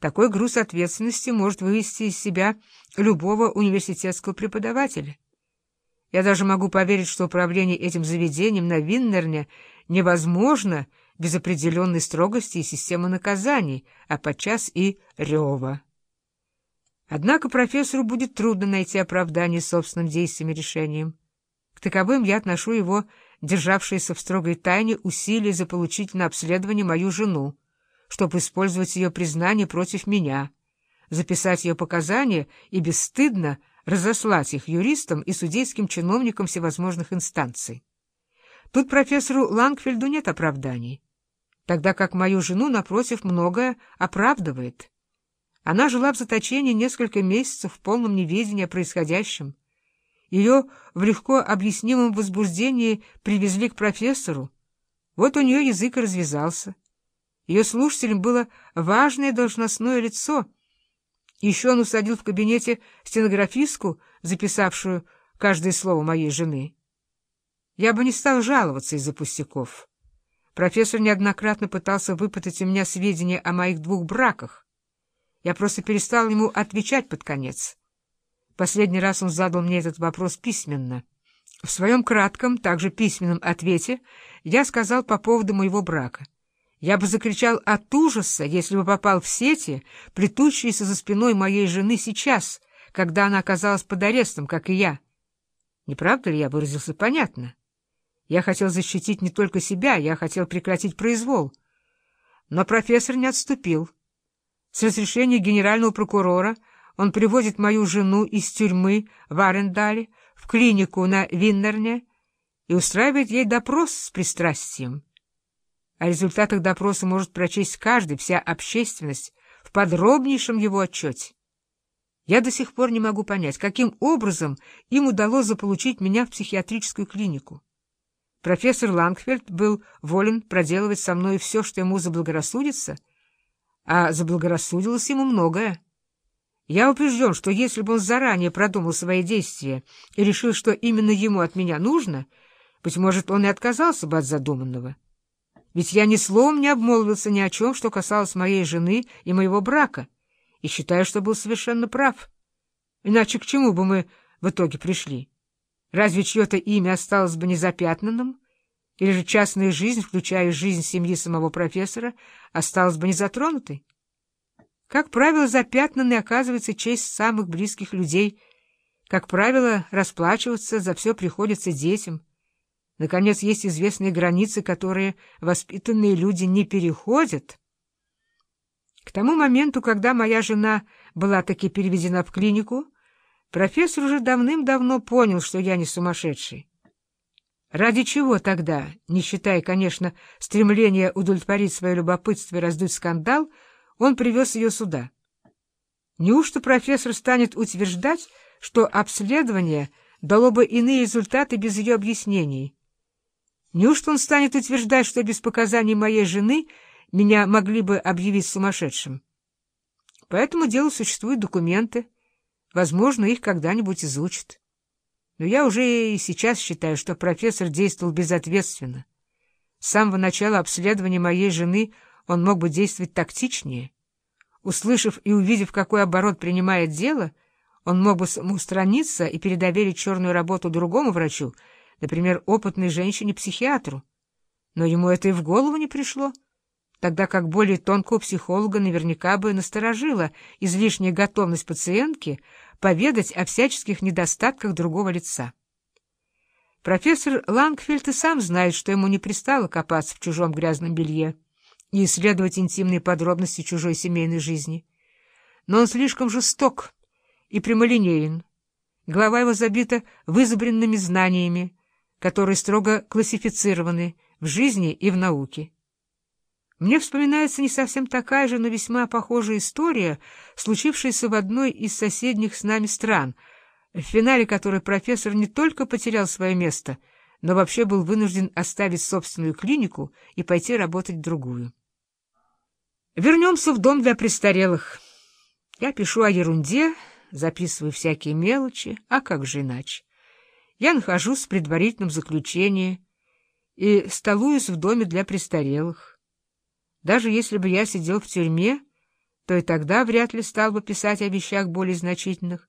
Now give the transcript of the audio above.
Такой груз ответственности может вывести из себя любого университетского преподавателя. Я даже могу поверить, что управление этим заведением на Виннерне невозможно без определенной строгости и системы наказаний, а подчас и рева. Однако профессору будет трудно найти оправдание собственным действиям и решениям. К таковым я отношу его державшиеся в строгой тайне усилия заполучить на обследование мою жену, чтобы использовать ее признание против меня, записать ее показания и бесстыдно разослать их юристам и судейским чиновникам всевозможных инстанций. Тут профессору Лангфельду нет оправданий, тогда как мою жену, напротив, многое оправдывает. Она жила в заточении несколько месяцев в полном неведении о происходящем. Ее в легко объяснимом возбуждении привезли к профессору. Вот у нее язык и развязался. Ее слушателем было важное должностное лицо. Еще он усадил в кабинете стенографистку, записавшую каждое слово моей жены. Я бы не стал жаловаться из-за пустяков. Профессор неоднократно пытался выпытать у меня сведения о моих двух браках. Я просто перестал ему отвечать под конец. Последний раз он задал мне этот вопрос письменно. В своем кратком, также письменном ответе я сказал по поводу моего брака — я бы закричал от ужаса, если бы попал в сети, плетущиеся за спиной моей жены сейчас, когда она оказалась под арестом, как и я. Не правда ли я выразился понятно? Я хотел защитить не только себя, я хотел прекратить произвол. Но профессор не отступил. С разрешения генерального прокурора он приводит мою жену из тюрьмы в Арендале в клинику на Виннерне и устраивает ей допрос с пристрастием. О результатах допроса может прочесть каждый, вся общественность, в подробнейшем его отчете. Я до сих пор не могу понять, каким образом им удалось заполучить меня в психиатрическую клинику. Профессор Лангфельд был волен проделывать со мной все, что ему заблагорассудится, а заблагорассудилось ему многое. Я убежден, что если бы он заранее продумал свои действия и решил, что именно ему от меня нужно, быть может, он и отказался бы от задуманного. Ведь я ни словом не обмолвился ни о чем, что касалось моей жены и моего брака, и считаю, что был совершенно прав. Иначе к чему бы мы в итоге пришли? Разве чье-то имя осталось бы незапятнанным? Или же частная жизнь, включая жизнь семьи самого профессора, осталась бы незатронутой? Как правило, запятнанной оказывается честь самых близких людей. Как правило, расплачиваться за все приходится детям — Наконец, есть известные границы, которые воспитанные люди не переходят. К тому моменту, когда моя жена была таки переведена в клинику, профессор уже давным-давно понял, что я не сумасшедший. Ради чего тогда, не считая, конечно, стремления удовлетворить свое любопытство и раздуть скандал, он привез ее сюда? Неужто профессор станет утверждать, что обследование дало бы иные результаты без ее объяснений? Неужто он станет утверждать, что без показаний моей жены меня могли бы объявить сумасшедшим? По этому делу существуют документы. Возможно, их когда-нибудь изучат. Но я уже и сейчас считаю, что профессор действовал безответственно. С самого начала обследования моей жены он мог бы действовать тактичнее. Услышав и увидев, какой оборот принимает дело, он мог бы самоустраниться и передоверить черную работу другому врачу, например, опытной женщине-психиатру. Но ему это и в голову не пришло, тогда как более тонкого психолога наверняка бы насторожила излишняя готовность пациентки поведать о всяческих недостатках другого лица. Профессор Лангфельд и сам знает, что ему не пристало копаться в чужом грязном белье и исследовать интимные подробности чужой семейной жизни. Но он слишком жесток и прямолинеен. Голова его забита вызубренными знаниями, которые строго классифицированы в жизни и в науке. Мне вспоминается не совсем такая же, но весьма похожая история, случившаяся в одной из соседних с нами стран, в финале которой профессор не только потерял свое место, но вообще был вынужден оставить собственную клинику и пойти работать в другую. Вернемся в дом для престарелых. Я пишу о ерунде, записываю всякие мелочи, а как же иначе? Я нахожусь в предварительном заключении и столуюсь в доме для престарелых. Даже если бы я сидел в тюрьме, то и тогда вряд ли стал бы писать о вещах более значительных.